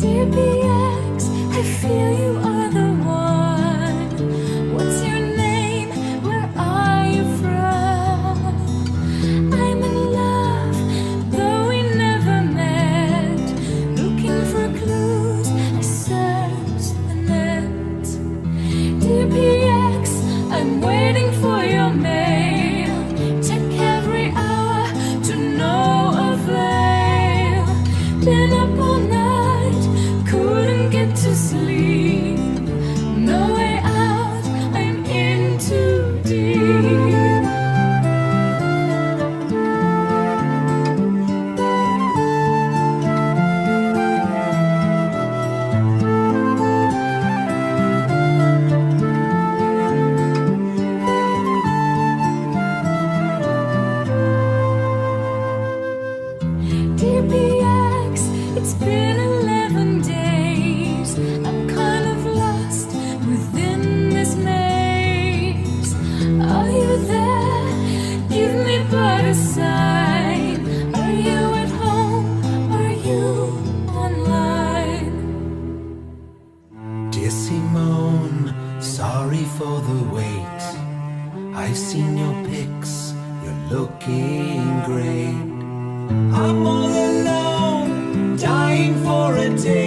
Dear BX, I feel you Dear PX, it's been 11 days. I'm kind of lost within this maze. Are you there? Give me but a sign. Are you at home? Are you online? Dear Simone, sorry for the wait. I've seen your pics, you're looking great. I'm all alone, dying for a date.